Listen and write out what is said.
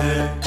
Mountain.